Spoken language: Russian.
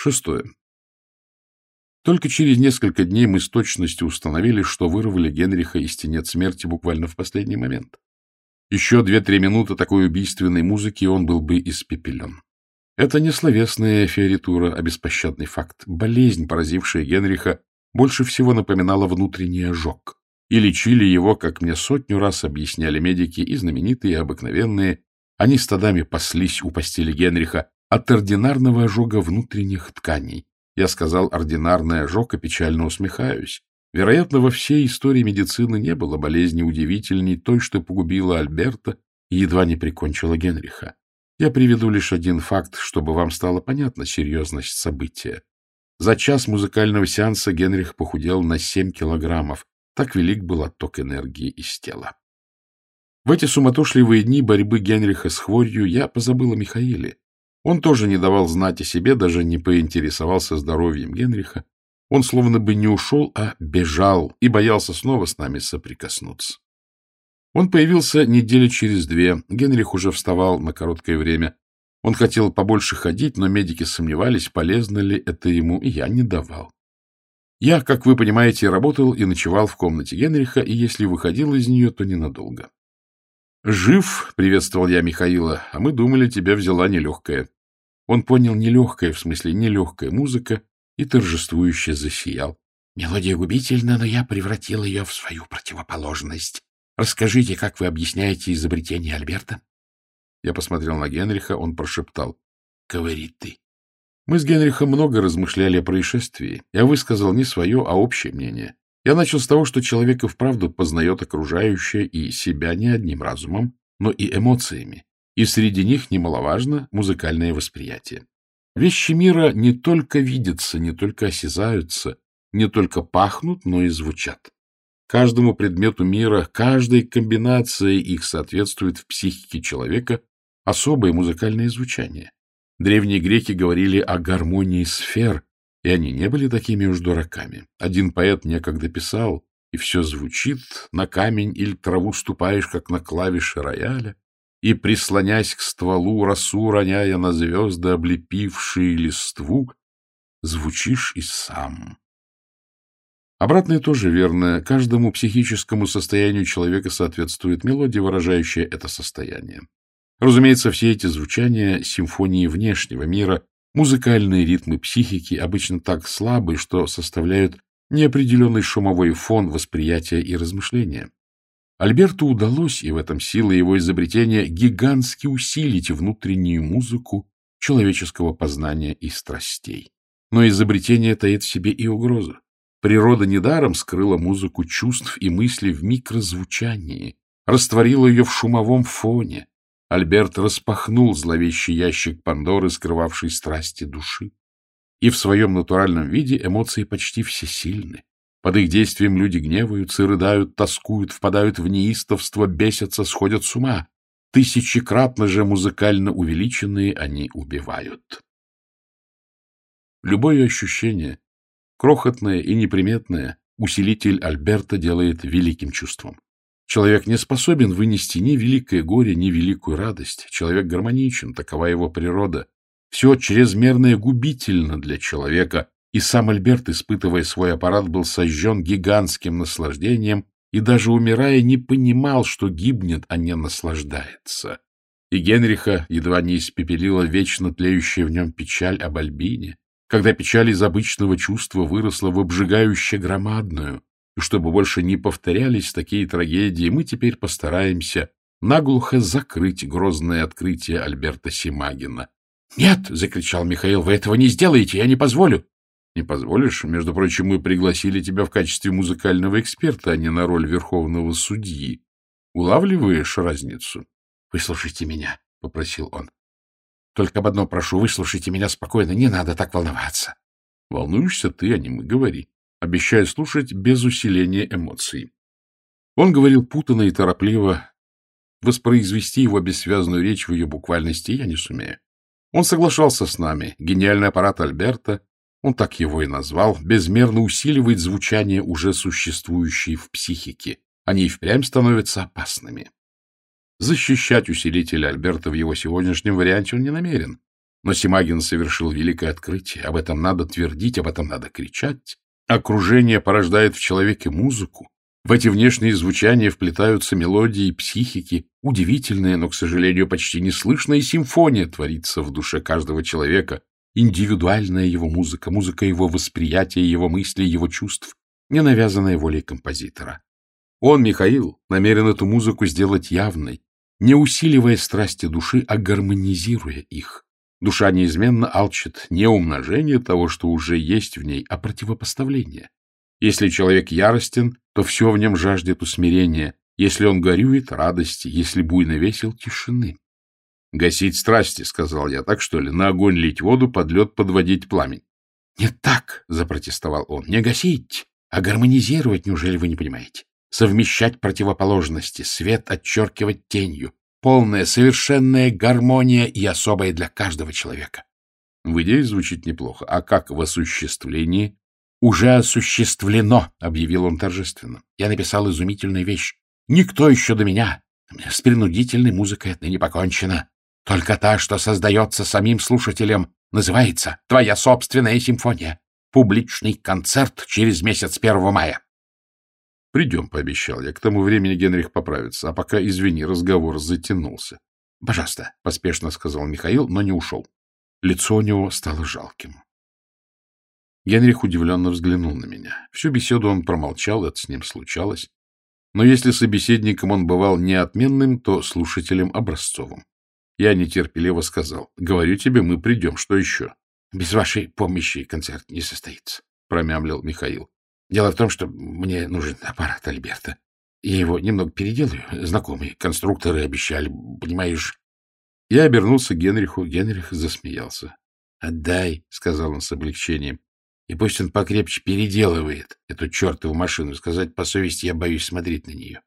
Шестое. Только через несколько дней мы с точностью установили, что вырвали Генриха из тенет смерти буквально в последний момент. Еще две-три минуты такой убийственной музыки, и он был бы испепелен. Это не словесная фиоритура, а беспощадный факт. Болезнь, поразившая Генриха, больше всего напоминала внутренний ожог. И лечили его, как мне сотню раз объясняли медики, и знаменитые, и обыкновенные. Они стадами паслись у постели Генриха от ординарного ожога внутренних тканей. Я сказал «ординарный ожог» и печально усмехаюсь. Вероятно, во всей истории медицины не было болезни удивительней той, что погубила Альберта и едва не прикончила Генриха. Я приведу лишь один факт, чтобы вам стало понятна серьезность события. За час музыкального сеанса Генрих похудел на 7 килограммов. Так велик был отток энергии из тела. В эти суматошливые дни борьбы Генриха с хворью я позабыл о Михаиле. Он тоже не давал знать о себе, даже не поинтересовался здоровьем Генриха. Он словно бы не ушел, а бежал и боялся снова с нами соприкоснуться. Он появился недели через две. Генрих уже вставал на короткое время. Он хотел побольше ходить, но медики сомневались, полезно ли это ему, и я не давал. Я, как вы понимаете, работал и ночевал в комнате Генриха, и если выходил из нее, то ненадолго. «Жив», — приветствовал я Михаила, — «а мы думали, тебя взяла нелегкая». Он понял нелегкая, в смысле нелегкая музыка, и торжествующе засиял. Мелодия губительна, но я превратил ее в свою противоположность. Расскажите, как вы объясняете изобретение Альберта? Я посмотрел на Генриха, он прошептал. — Говори ты. Мы с Генрихом много размышляли о происшествии. Я высказал не свое, а общее мнение. Я начал с того, что человек и вправду познает окружающее и себя не одним разумом, но и эмоциями. И среди них немаловажно музыкальное восприятие. Вещи мира не только видятся, не только осязаются, не только пахнут, но и звучат. Каждому предмету мира, каждой комбинации их соответствует в психике человека особое музыкальное звучание. Древние греки говорили о гармонии сфер, и они не были такими уж дураками. Один поэт некогда писал, и все звучит, на камень или траву ступаешь, как на клавиши рояля, и, прислонясь к стволу, росу роняя на звезды, облепившие листву, звучишь и сам. Обратное тоже верно. Каждому психическому состоянию человека соответствует мелодия, выражающая это состояние. Разумеется, все эти звучания — симфонии внешнего мира, музыкальные ритмы психики обычно так слабы, что составляют неопределенный шумовой фон восприятия и размышления. Альберту удалось, и в этом сила его изобретения, гигантски усилить внутреннюю музыку человеческого познания и страстей. Но изобретение таит в себе и угрозу. Природа недаром скрыла музыку чувств и мыслей в микрозвучании, растворила ее в шумовом фоне. Альберт распахнул зловещий ящик Пандоры, скрывавший страсти души. И в своем натуральном виде эмоции почти всесильны. Под их действием люди гневаются, рыдают, тоскуют, впадают в неистовство, бесятся, сходят с ума. Тысячекратно же музыкально увеличенные они убивают. Любое ощущение, крохотное и неприметное, усилитель Альберта делает великим чувством. Человек не способен вынести ни великое горе, ни великую радость. Человек гармоничен, такова его природа. Все чрезмерное губительно для человека, и сам Альберт, испытывая свой аппарат, был сожжен гигантским наслаждением и даже умирая не понимал, что гибнет, а не наслаждается. И Генриха едва не испепелила вечно тлеющая в нем печаль об Альбине, когда печаль из обычного чувства выросла в обжигающе громадную. И чтобы больше не повторялись такие трагедии, мы теперь постараемся наглухо закрыть грозное открытие Альберта Симагина. — Нет! — закричал Михаил. — Вы этого не сделаете! Я не позволю! Не позволишь? Между прочим, мы пригласили тебя в качестве музыкального эксперта, а не на роль верховного судьи. Улавливаешь разницу? — Выслушайте меня, — попросил он. — Только об одном прошу, выслушайте меня спокойно, не надо так волноваться. — Волнуешься ты, а не мы, говори. Обещаю слушать без усиления эмоций. Он говорил путанно и торопливо. Воспроизвести его бессвязную речь в ее буквальности я не сумею. Он соглашался с нами. Гениальный аппарат Альберта он так его и назвал, безмерно усиливает звучание, уже существующее в психике. Они и впрямь становятся опасными. Защищать усилитель Альберта в его сегодняшнем варианте он не намерен. Но Симагин совершил великое открытие. Об этом надо твердить, об этом надо кричать. Окружение порождает в человеке музыку. В эти внешние звучания вплетаются мелодии психики, удивительная, но, к сожалению, почти неслышная симфония творится в душе каждого человека, индивидуальная его музыка, музыка его восприятия, его мыслей, его чувств, не навязанная волей композитора. Он, Михаил, намерен эту музыку сделать явной, не усиливая страсти души, а гармонизируя их. Душа неизменно алчит не умножение того, что уже есть в ней, а противопоставление. Если человек яростен, то все в нем жаждет усмирения. Если он горюет — радости, если буйно весел — тишины. — Гасить страсти, — сказал я, — так что ли, на огонь лить воду, под лед подводить пламень? — Не так, — запротестовал он, — не гасить, а гармонизировать, неужели вы не понимаете? Совмещать противоположности, свет отчеркивать тенью, полная, совершенная гармония и особая для каждого человека. В идее звучит неплохо. А как в осуществлении? Уже осуществлено, объявил он торжественно. Я написал изумительную вещь. Никто еще до меня. С принудительной музыкой отныне покончено. Только та, что создается самим слушателем, называется «Твоя собственная симфония». Публичный концерт через месяц 1 мая. — Придем, — пообещал я. К тому времени Генрих поправится. А пока, извини, разговор затянулся. — Пожалуйста, — поспешно сказал Михаил, но не ушел. Лицо у него стало жалким. Генрих удивленно взглянул на меня. Всю беседу он промолчал, это с ним случалось. Но если собеседником он бывал неотменным, то слушателем образцовым. Я нетерпеливо сказал, — Говорю тебе, мы придем, что еще? — Без вашей помощи концерт не состоится, — промямлил Михаил. Дело в том, что мне нужен аппарат Альберта. Я его немного переделаю. Знакомые конструкторы обещали, понимаешь. Я обернулся к Генриху. Генрих засмеялся. — Отдай, — сказал он с облегчением. — И пусть он покрепче переделывает эту чертову машину. Сказать по совести, я боюсь смотреть на нее.